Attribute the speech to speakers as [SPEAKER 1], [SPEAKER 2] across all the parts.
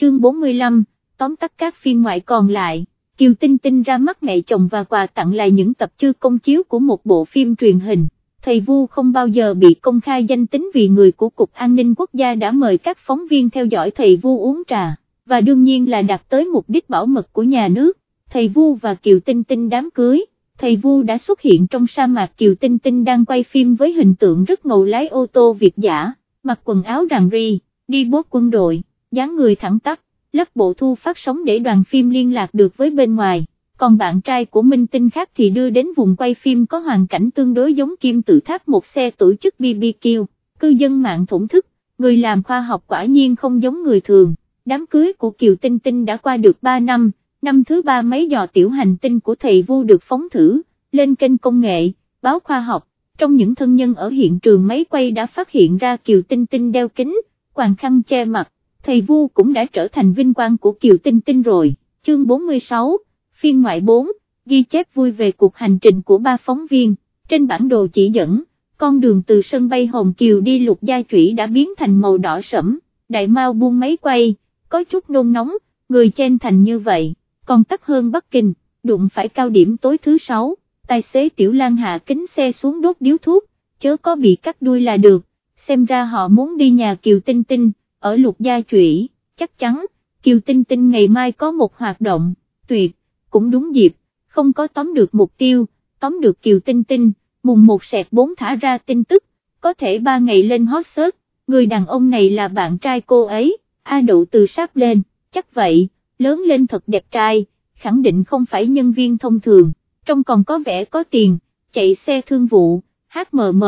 [SPEAKER 1] chương 45, tóm tắt các phiên ngoại còn lại. Kiều Tinh Tinh ra mắt mẹ chồng và quà tặng lại những tập chưa công chiếu của một bộ phim truyền hình. Thầy Vu không bao giờ bị công khai danh tính vì người của Cục An ninh Quốc gia đã mời các phóng viên theo dõi thầy Vu uống trà, và đương nhiên là đạt tới mục đích bảo mật của nhà nước. Thầy Vu và Kiều Tinh Tinh đám cưới, thầy Vu đã xuất hiện trong sa mạc Kiều Tinh Tinh đang quay phim với hình tượng rất ngầu lái ô tô Việt giả, mặc quần áo ràng ri, đi bốt quân đội, dáng người thẳng tắp lớp bộ thu phát sóng để đoàn phim liên lạc được với bên ngoài, còn bạn trai của Minh Tinh khác thì đưa đến vùng quay phim có hoàn cảnh tương đối giống Kim Tự Tháp một xe tổ chức BBQ, cư dân mạng thổn thức, người làm khoa học quả nhiên không giống người thường, đám cưới của Kiều Tinh Tinh đã qua được 3 năm, năm thứ ba mấy dò tiểu hành tinh của thầy Vu được phóng thử, lên kênh công nghệ, báo khoa học, trong những thân nhân ở hiện trường máy quay đã phát hiện ra Kiều Tinh Tinh đeo kính, quàng khăn che mặt thầy Vu cũng đã trở thành vinh quang của Kiều Tinh Tinh rồi, chương 46, phiên ngoại 4, ghi chép vui về cuộc hành trình của ba phóng viên, trên bản đồ chỉ dẫn, con đường từ sân bay Hồng Kiều đi lục gia trụy đã biến thành màu đỏ sẫm, đại mau buông máy quay, có chút nôn nóng, người chen thành như vậy, còn tắt hơn Bắc Kinh, đụng phải cao điểm tối thứ sáu, tài xế Tiểu Lan hạ kính xe xuống đốt điếu thuốc, chớ có bị cắt đuôi là được, xem ra họ muốn đi nhà Kiều Tinh Tinh ở lục gia trụy, chắc chắn, Kiều Tinh Tinh ngày mai có một hoạt động, tuyệt, cũng đúng dịp, không có tóm được mục tiêu, tóm được Kiều Tinh Tinh, mùng một sẹt bốn thả ra tin tức, có thể ba ngày lên hot search, người đàn ông này là bạn trai cô ấy, A Đậu từ sáp lên, chắc vậy, lớn lên thật đẹp trai, khẳng định không phải nhân viên thông thường, trong còn có vẻ có tiền, chạy xe thương vụ, HMM,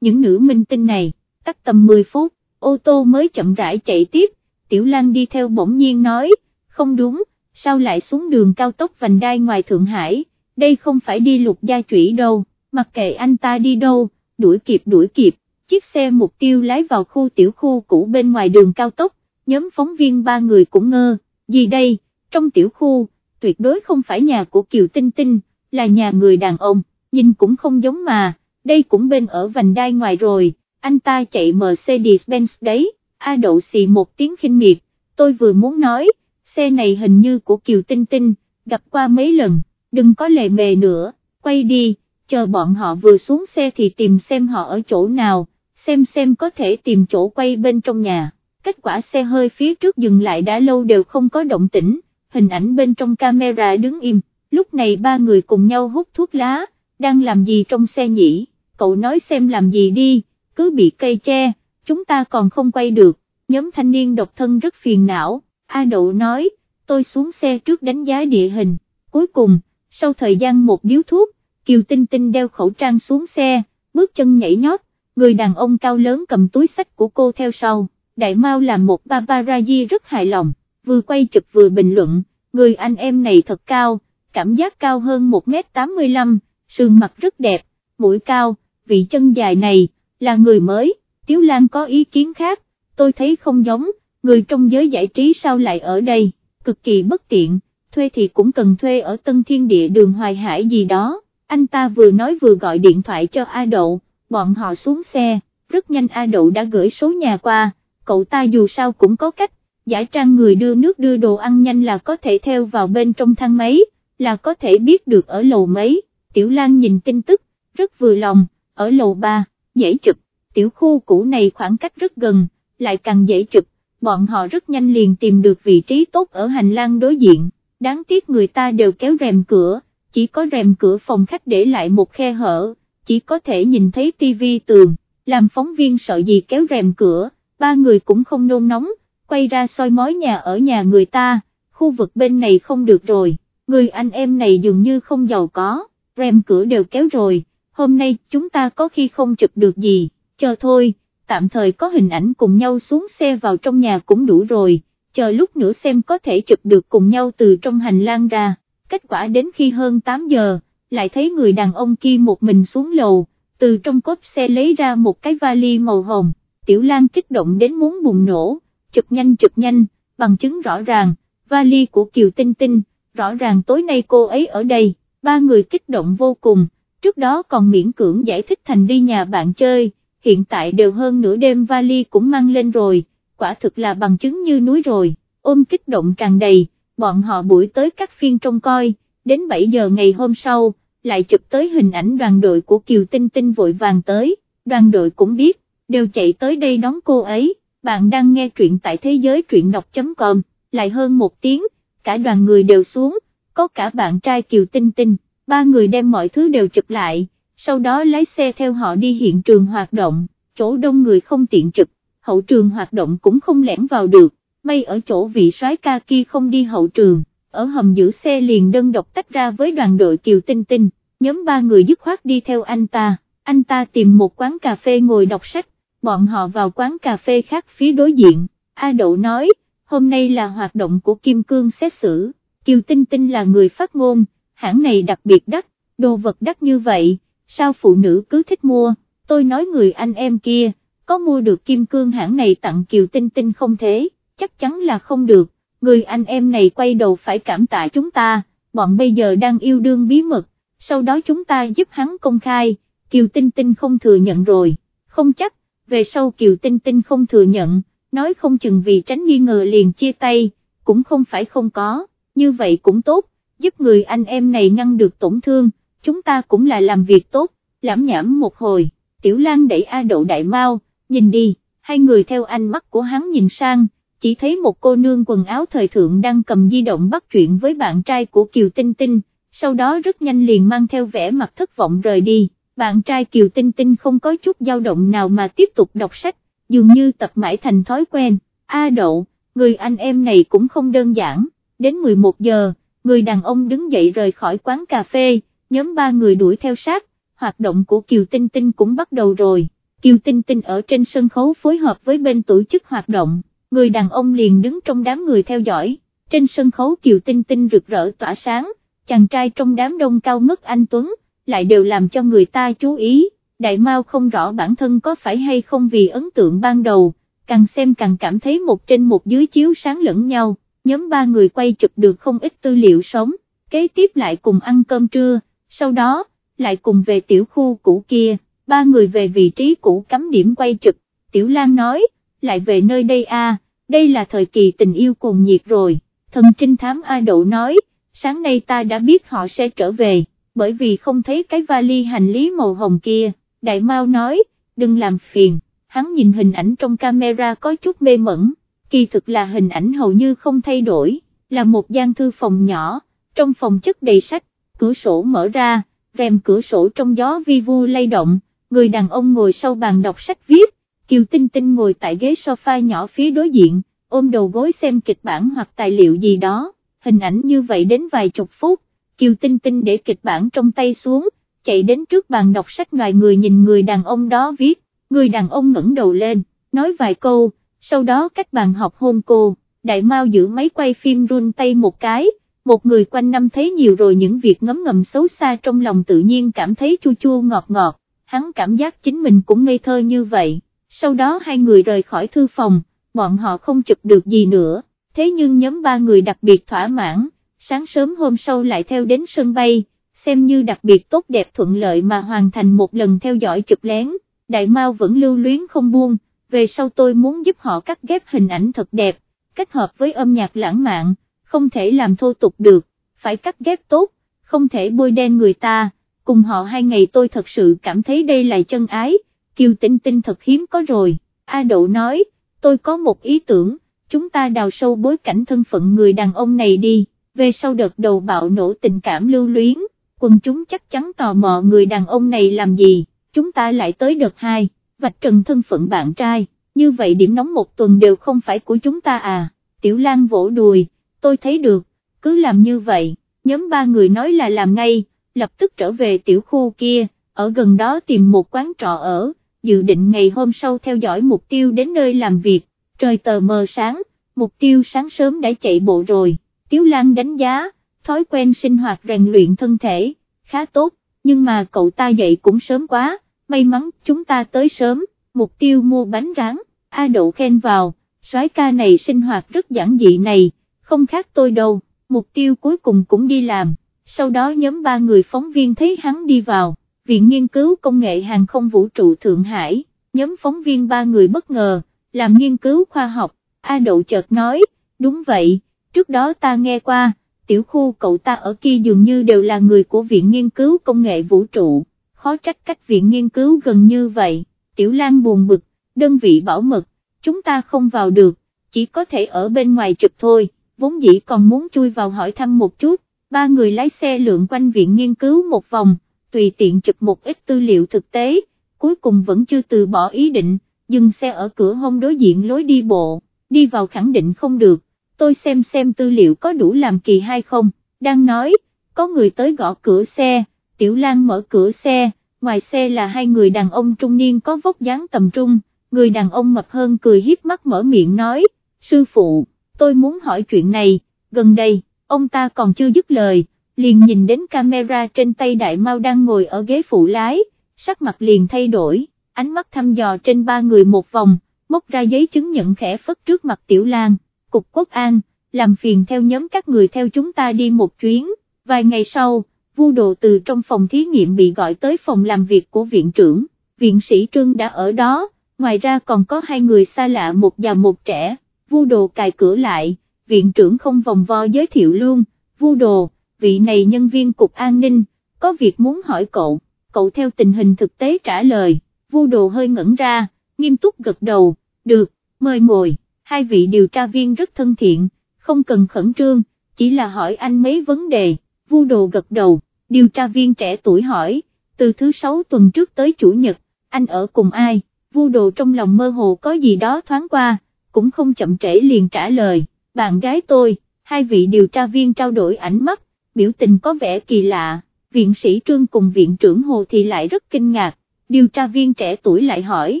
[SPEAKER 1] những nữ minh tinh này, tắt tầm 10 phút, ô tô mới chậm rãi chạy tiếp, Tiểu Lan đi theo bỗng nhiên nói, không đúng, sao lại xuống đường cao tốc vành đai ngoài Thượng Hải, đây không phải đi lục gia trụy đâu, mặc kệ anh ta đi đâu, đuổi kịp đuổi kịp, chiếc xe mục tiêu lái vào khu tiểu khu cũ bên ngoài đường cao tốc, nhóm phóng viên ba người cũng ngơ, gì đây, trong tiểu khu, tuyệt đối không phải nhà của Kiều Tinh Tinh, là nhà người đàn ông, nhìn cũng không giống mà, đây cũng bên ở vành đai ngoài rồi, anh ta chạy Mercedes-Benz đấy, A đậu xì một tiếng khinh miệt, tôi vừa muốn nói, xe này hình như của Kiều Tinh Tinh, gặp qua mấy lần, đừng có lề mề nữa, quay đi, chờ bọn họ vừa xuống xe thì tìm xem họ ở chỗ nào, xem xem có thể tìm chỗ quay bên trong nhà. Kết quả xe hơi phía trước dừng lại đã lâu đều không có động tĩnh, hình ảnh bên trong camera đứng im, lúc này ba người cùng nhau hút thuốc lá, đang làm gì trong xe nhỉ, cậu nói xem làm gì đi, cứ bị cây che, chúng ta còn không quay được, nhóm thanh niên độc thân rất phiền não, A Đậu nói, tôi xuống xe trước đánh giá địa hình, cuối cùng, sau thời gian một điếu thuốc, Kiều Tinh Tinh đeo khẩu trang xuống xe, bước chân nhảy nhót, người đàn ông cao lớn cầm túi sách của cô theo sau, Đại Mao làm một paparazzi rất hài lòng, vừa quay chụp vừa bình luận, người anh em này thật cao, cảm giác cao hơn 1m85, sườn mặt rất đẹp, mũi cao, vị chân dài này, là người mới, Tiếu Lan có ý kiến khác, tôi thấy không giống, người trong giới giải trí sao lại ở đây, cực kỳ bất tiện, thuê thì cũng cần thuê ở Tân Thiên Địa đường Hoài Hải gì đó, anh ta vừa nói vừa gọi điện thoại cho A Đậu, bọn họ xuống xe, rất nhanh A Đậu đã gửi số nhà qua, cậu ta dù sao cũng có cách, giải trang người đưa nước đưa đồ ăn nhanh là có thể theo vào bên trong thang máy, là có thể biết được ở lầu mấy, Tiểu Lan nhìn tin tức, rất vừa lòng, ở lầu 3 dễ chụp, tiểu khu cũ này khoảng cách rất gần, lại càng dễ chụp, bọn họ rất nhanh liền tìm được vị trí tốt ở hành lang đối diện, đáng tiếc người ta đều kéo rèm cửa, chỉ có rèm cửa phòng khách để lại một khe hở, chỉ có thể nhìn thấy tivi tường, làm phóng viên sợ gì kéo rèm cửa, ba người cũng không nôn nóng, quay ra soi mói nhà ở nhà người ta, khu vực bên này không được rồi, người anh em này dường như không giàu có, rèm cửa đều kéo rồi hôm nay chúng ta có khi không chụp được gì, chờ thôi, tạm thời có hình ảnh cùng nhau xuống xe vào trong nhà cũng đủ rồi, chờ lúc nữa xem có thể chụp được cùng nhau từ trong hành lang ra, kết quả đến khi hơn 8 giờ, lại thấy người đàn ông kia một mình xuống lầu, từ trong cốp xe lấy ra một cái vali màu hồng, Tiểu Lan kích động đến muốn bùng nổ, chụp nhanh chụp nhanh, bằng chứng rõ ràng, vali của Kiều Tinh Tinh, rõ ràng tối nay cô ấy ở đây, ba người kích động vô cùng trước đó còn miễn cưỡng giải thích thành đi nhà bạn chơi, hiện tại đều hơn nửa đêm vali cũng mang lên rồi, quả thực là bằng chứng như núi rồi, ôm kích động tràn đầy, bọn họ buổi tới các phiên trông coi, đến 7 giờ ngày hôm sau, lại chụp tới hình ảnh đoàn đội của Kiều Tinh Tinh vội vàng tới, đoàn đội cũng biết, đều chạy tới đây đón cô ấy, bạn đang nghe truyện tại thế giới truyện đọc.com, lại hơn một tiếng, cả đoàn người đều xuống, có cả bạn trai Kiều Tinh Tinh, ba người đem mọi thứ đều chụp lại, sau đó lái xe theo họ đi hiện trường hoạt động, chỗ đông người không tiện chụp, hậu trường hoạt động cũng không lẻn vào được, may ở chỗ vị soái ca kia không đi hậu trường, ở hầm giữ xe liền đơn độc tách ra với đoàn đội Kiều Tinh Tinh, nhóm ba người dứt khoát đi theo anh ta, anh ta tìm một quán cà phê ngồi đọc sách, bọn họ vào quán cà phê khác phía đối diện, A Đậu nói, hôm nay là hoạt động của Kim Cương xét xử, Kiều Tinh Tinh là người phát ngôn, hãng này đặc biệt đắt, đồ vật đắt như vậy, sao phụ nữ cứ thích mua, tôi nói người anh em kia, có mua được Kim Cương hãng này tặng Kiều Tinh Tinh không thế, chắc chắn là không được, người anh em này quay đầu phải cảm tạ chúng ta, bọn bây giờ đang yêu đương bí mật, sau đó chúng ta giúp hắn công khai, Kiều Tinh Tinh không thừa nhận rồi, không chắc, về sau Kiều Tinh Tinh không thừa nhận, nói không chừng vì tránh nghi ngờ liền chia tay, cũng không phải không có, như vậy cũng tốt, giúp người anh em này ngăn được tổn thương, chúng ta cũng là làm việc tốt, lãm nhảm một hồi, Tiểu Lan đẩy A Đậu Đại Mau, nhìn đi, hai người theo ánh mắt của hắn nhìn sang, chỉ thấy một cô nương quần áo thời thượng đang cầm di động bắt chuyện với bạn trai của Kiều Tinh Tinh, sau đó rất nhanh liền mang theo vẻ mặt thất vọng rời đi, bạn trai Kiều Tinh Tinh không có chút dao động nào mà tiếp tục đọc sách, dường như tập mãi thành thói quen, A Đậu, người anh em này cũng không đơn giản, đến 11 giờ, người đàn ông đứng dậy rời khỏi quán cà phê, nhóm ba người đuổi theo sát, hoạt động của Kiều Tinh Tinh cũng bắt đầu rồi, Kiều Tinh Tinh ở trên sân khấu phối hợp với bên tổ chức hoạt động, người đàn ông liền đứng trong đám người theo dõi, trên sân khấu Kiều Tinh Tinh rực rỡ tỏa sáng, chàng trai trong đám đông cao ngất anh Tuấn, lại đều làm cho người ta chú ý, đại mao không rõ bản thân có phải hay không vì ấn tượng ban đầu, càng xem càng cảm thấy một trên một dưới chiếu sáng lẫn nhau, nhóm ba người quay chụp được không ít tư liệu sống, kế tiếp lại cùng ăn cơm trưa, sau đó, lại cùng về tiểu khu cũ kia, ba người về vị trí cũ cắm điểm quay chụp, tiểu lan nói, lại về nơi đây a, đây là thời kỳ tình yêu cùng nhiệt rồi, thần trinh thám A Đậu nói, sáng nay ta đã biết họ sẽ trở về, bởi vì không thấy cái vali hành lý màu hồng kia, Đại Mao nói, đừng làm phiền, hắn nhìn hình ảnh trong camera có chút mê mẩn, kỳ thực là hình ảnh hầu như không thay đổi, là một gian thư phòng nhỏ, trong phòng chất đầy sách, cửa sổ mở ra, rèm cửa sổ trong gió vi vu lay động, người đàn ông ngồi sau bàn đọc sách viết, Kiều Tinh Tinh ngồi tại ghế sofa nhỏ phía đối diện, ôm đầu gối xem kịch bản hoặc tài liệu gì đó, hình ảnh như vậy đến vài chục phút, Kiều Tinh Tinh để kịch bản trong tay xuống, chạy đến trước bàn đọc sách ngoài người nhìn người đàn ông đó viết, người đàn ông ngẩng đầu lên, nói vài câu, sau đó cách bàn học hôn cô, đại mau giữ máy quay phim run tay một cái, một người quanh năm thấy nhiều rồi những việc ngấm ngầm xấu xa trong lòng tự nhiên cảm thấy chua chua ngọt ngọt, hắn cảm giác chính mình cũng ngây thơ như vậy, sau đó hai người rời khỏi thư phòng, bọn họ không chụp được gì nữa, thế nhưng nhóm ba người đặc biệt thỏa mãn, sáng sớm hôm sau lại theo đến sân bay, xem như đặc biệt tốt đẹp thuận lợi mà hoàn thành một lần theo dõi chụp lén, đại mau vẫn lưu luyến không buông, về sau tôi muốn giúp họ cắt ghép hình ảnh thật đẹp, kết hợp với âm nhạc lãng mạn, không thể làm thô tục được, phải cắt ghép tốt, không thể bôi đen người ta, cùng họ hai ngày tôi thật sự cảm thấy đây là chân ái, kiều tinh tinh thật hiếm có rồi, A Đậu nói, tôi có một ý tưởng, chúng ta đào sâu bối cảnh thân phận người đàn ông này đi, về sau đợt đầu bạo nổ tình cảm lưu luyến, quần chúng chắc chắn tò mò người đàn ông này làm gì, chúng ta lại tới đợt hai vạch trần thân phận bạn trai, như vậy điểm nóng một tuần đều không phải của chúng ta à, Tiểu Lan vỗ đùi, tôi thấy được, cứ làm như vậy, nhóm ba người nói là làm ngay, lập tức trở về tiểu khu kia, ở gần đó tìm một quán trọ ở, dự định ngày hôm sau theo dõi mục tiêu đến nơi làm việc, trời tờ mờ sáng, mục tiêu sáng sớm đã chạy bộ rồi, Tiếu Lan đánh giá, thói quen sinh hoạt rèn luyện thân thể, khá tốt, nhưng mà cậu ta dậy cũng sớm quá, may mắn chúng ta tới sớm, mục tiêu mua bánh rán, A Đậu khen vào, soái ca này sinh hoạt rất giản dị này, không khác tôi đâu, mục tiêu cuối cùng cũng đi làm, sau đó nhóm ba người phóng viên thấy hắn đi vào, Viện Nghiên cứu Công nghệ Hàng không Vũ trụ Thượng Hải, nhóm phóng viên ba người bất ngờ, làm nghiên cứu khoa học, A Đậu chợt nói, đúng vậy, trước đó ta nghe qua, tiểu khu cậu ta ở kia dường như đều là người của Viện Nghiên cứu Công nghệ Vũ trụ, khó trách cách Viện Nghiên cứu gần như vậy, Tiểu Lan buồn bực, đơn vị bảo mật, chúng ta không vào được, chỉ có thể ở bên ngoài chụp thôi, vốn dĩ còn muốn chui vào hỏi thăm một chút, ba người lái xe lượn quanh Viện Nghiên cứu một vòng, tùy tiện chụp một ít tư liệu thực tế, cuối cùng vẫn chưa từ bỏ ý định, dừng xe ở cửa hông đối diện lối đi bộ, đi vào khẳng định không được. Tôi xem xem tư liệu có đủ làm kỳ hay không, đang nói, có người tới gõ cửa xe, Tiểu Lan mở cửa xe, ngoài xe là hai người đàn ông trung niên có vóc dáng tầm trung, người đàn ông mập hơn cười hiếp mắt mở miệng nói, sư phụ, tôi muốn hỏi chuyện này, gần đây, ông ta còn chưa dứt lời, liền nhìn đến camera trên tay đại mau đang ngồi ở ghế phụ lái, sắc mặt liền thay đổi, ánh mắt thăm dò trên ba người một vòng, móc ra giấy chứng nhận khẽ phất trước mặt Tiểu Lan. Cục Quốc an, làm phiền theo nhóm các người theo chúng ta đi một chuyến, vài ngày sau, vu đồ từ trong phòng thí nghiệm bị gọi tới phòng làm việc của viện trưởng, viện sĩ Trương đã ở đó, ngoài ra còn có hai người xa lạ một già một trẻ, vu đồ cài cửa lại, viện trưởng không vòng vo giới thiệu luôn, vu đồ, vị này nhân viên cục an ninh, có việc muốn hỏi cậu, cậu theo tình hình thực tế trả lời, vu đồ hơi ngẩn ra, nghiêm túc gật đầu, được, mời ngồi. Hai vị điều tra viên rất thân thiện, không cần khẩn trương, chỉ là hỏi anh mấy vấn đề, vu đồ gật đầu, điều tra viên trẻ tuổi hỏi, từ thứ sáu tuần trước tới chủ nhật, anh ở cùng ai, vu đồ trong lòng mơ hồ có gì đó thoáng qua, cũng không chậm trễ liền trả lời, bạn gái tôi, hai vị điều tra viên trao đổi ánh mắt, biểu tình có vẻ kỳ lạ, viện sĩ Trương cùng viện trưởng Hồ thì lại rất kinh ngạc, điều tra viên trẻ tuổi lại hỏi,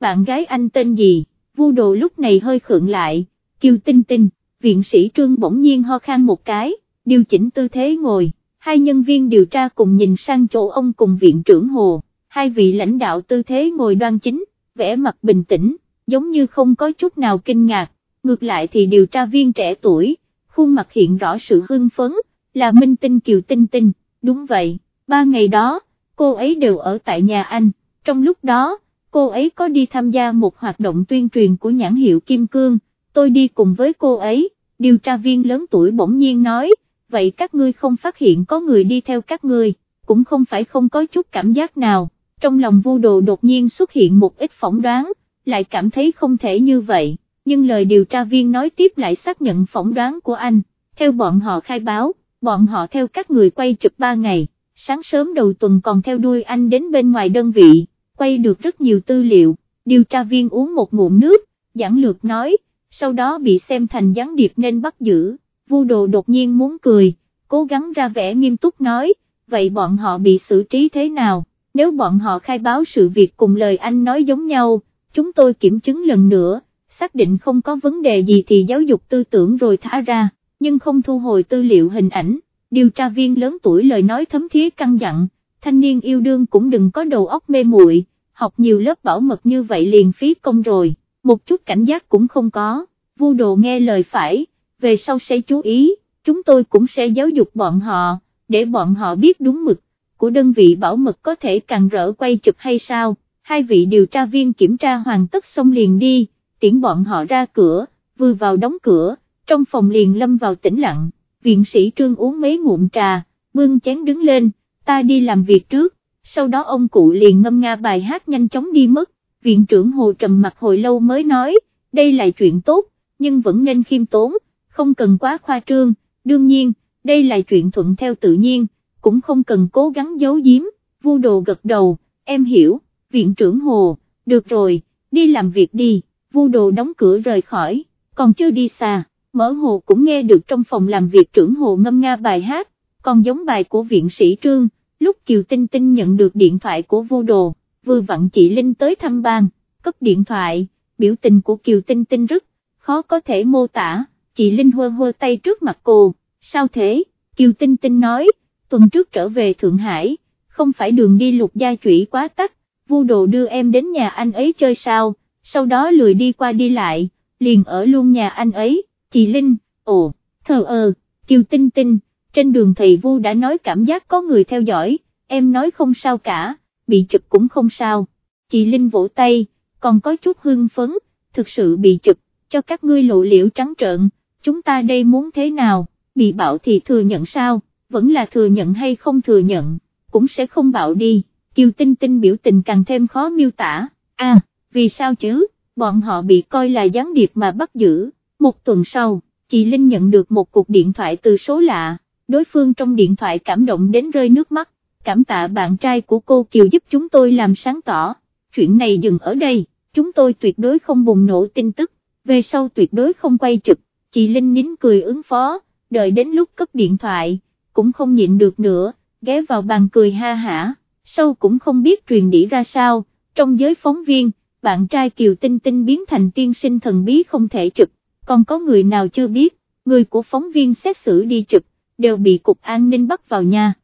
[SPEAKER 1] bạn gái anh tên gì? vu đồ lúc này hơi khượng lại, kiều tinh tinh, viện sĩ trương bỗng nhiên ho khan một cái, điều chỉnh tư thế ngồi, hai nhân viên điều tra cùng nhìn sang chỗ ông cùng viện trưởng hồ, hai vị lãnh đạo tư thế ngồi đoan chính, vẻ mặt bình tĩnh, giống như không có chút nào kinh ngạc, ngược lại thì điều tra viên trẻ tuổi, khuôn mặt hiện rõ sự hưng phấn, là minh tinh kiều tinh tinh, đúng vậy, ba ngày đó, cô ấy đều ở tại nhà anh, trong lúc đó, cô ấy có đi tham gia một hoạt động tuyên truyền của nhãn hiệu Kim Cương, tôi đi cùng với cô ấy, điều tra viên lớn tuổi bỗng nhiên nói, vậy các ngươi không phát hiện có người đi theo các ngươi, cũng không phải không có chút cảm giác nào, trong lòng vu đồ đột nhiên xuất hiện một ít phỏng đoán, lại cảm thấy không thể như vậy, nhưng lời điều tra viên nói tiếp lại xác nhận phỏng đoán của anh, theo bọn họ khai báo, bọn họ theo các người quay chụp 3 ngày, sáng sớm đầu tuần còn theo đuôi anh đến bên ngoài đơn vị quay được rất nhiều tư liệu, điều tra viên uống một ngụm nước, giảng lược nói, sau đó bị xem thành gián điệp nên bắt giữ, vu đồ đột nhiên muốn cười, cố gắng ra vẻ nghiêm túc nói, vậy bọn họ bị xử trí thế nào, nếu bọn họ khai báo sự việc cùng lời anh nói giống nhau, chúng tôi kiểm chứng lần nữa, xác định không có vấn đề gì thì giáo dục tư tưởng rồi thả ra, nhưng không thu hồi tư liệu hình ảnh, điều tra viên lớn tuổi lời nói thấm thía căng dặn, thanh niên yêu đương cũng đừng có đầu óc mê muội, học nhiều lớp bảo mật như vậy liền phí công rồi, một chút cảnh giác cũng không có, vu đồ nghe lời phải, về sau sẽ chú ý, chúng tôi cũng sẽ giáo dục bọn họ, để bọn họ biết đúng mực, của đơn vị bảo mật có thể càng rỡ quay chụp hay sao, hai vị điều tra viên kiểm tra hoàn tất xong liền đi, tiễn bọn họ ra cửa, vừa vào đóng cửa, trong phòng liền lâm vào tĩnh lặng, viện sĩ trương uống mấy ngụm trà, bưng chén đứng lên, ta đi làm việc trước, sau đó ông cụ liền ngâm nga bài hát nhanh chóng đi mất, viện trưởng Hồ trầm mặt hồi lâu mới nói, đây là chuyện tốt, nhưng vẫn nên khiêm tốn, không cần quá khoa trương, đương nhiên, đây là chuyện thuận theo tự nhiên, cũng không cần cố gắng giấu giếm, vu đồ gật đầu, em hiểu, viện trưởng Hồ, được rồi, đi làm việc đi, vu đồ đóng cửa rời khỏi, còn chưa đi xa, mở Hồ cũng nghe được trong phòng làm việc trưởng Hồ ngâm nga bài hát, còn giống bài của viện sĩ Trương, lúc Kiều Tinh Tinh nhận được điện thoại của Vu đồ, vừa vặn chị Linh tới thăm bang, cấp điện thoại, biểu tình của Kiều Tinh Tinh rất, khó có thể mô tả, chị Linh hơ hơ tay trước mặt cô, sao thế, Kiều Tinh Tinh nói, tuần trước trở về Thượng Hải, không phải đường đi lục gia chủy quá tắt, Vu đồ đưa em đến nhà anh ấy chơi sao, sau đó lười đi qua đi lại, liền ở luôn nhà anh ấy, chị Linh, ồ, thờ ơ, Kiều Tinh Tinh, trên đường thầy Vu đã nói cảm giác có người theo dõi, em nói không sao cả, bị chụp cũng không sao, chị Linh vỗ tay, còn có chút hưng phấn, thực sự bị chụp, cho các ngươi lộ liễu trắng trợn, chúng ta đây muốn thế nào, bị bạo thì thừa nhận sao, vẫn là thừa nhận hay không thừa nhận, cũng sẽ không bạo đi, Kiều Tinh Tinh biểu tình càng thêm khó miêu tả, a vì sao chứ, bọn họ bị coi là gián điệp mà bắt giữ, một tuần sau, chị Linh nhận được một cuộc điện thoại từ số lạ, đối phương trong điện thoại cảm động đến rơi nước mắt, cảm tạ bạn trai của cô Kiều giúp chúng tôi làm sáng tỏ, chuyện này dừng ở đây, chúng tôi tuyệt đối không bùng nổ tin tức, về sau tuyệt đối không quay chụp, chị Linh nín cười ứng phó, đợi đến lúc cấp điện thoại, cũng không nhịn được nữa, ghé vào bàn cười ha hả, sâu cũng không biết truyền đi ra sao, trong giới phóng viên, bạn trai Kiều Tinh Tinh biến thành tiên sinh thần bí không thể chụp, còn có người nào chưa biết, người của phóng viên xét xử đi chụp, đều bị cục an ninh bắt vào nhà.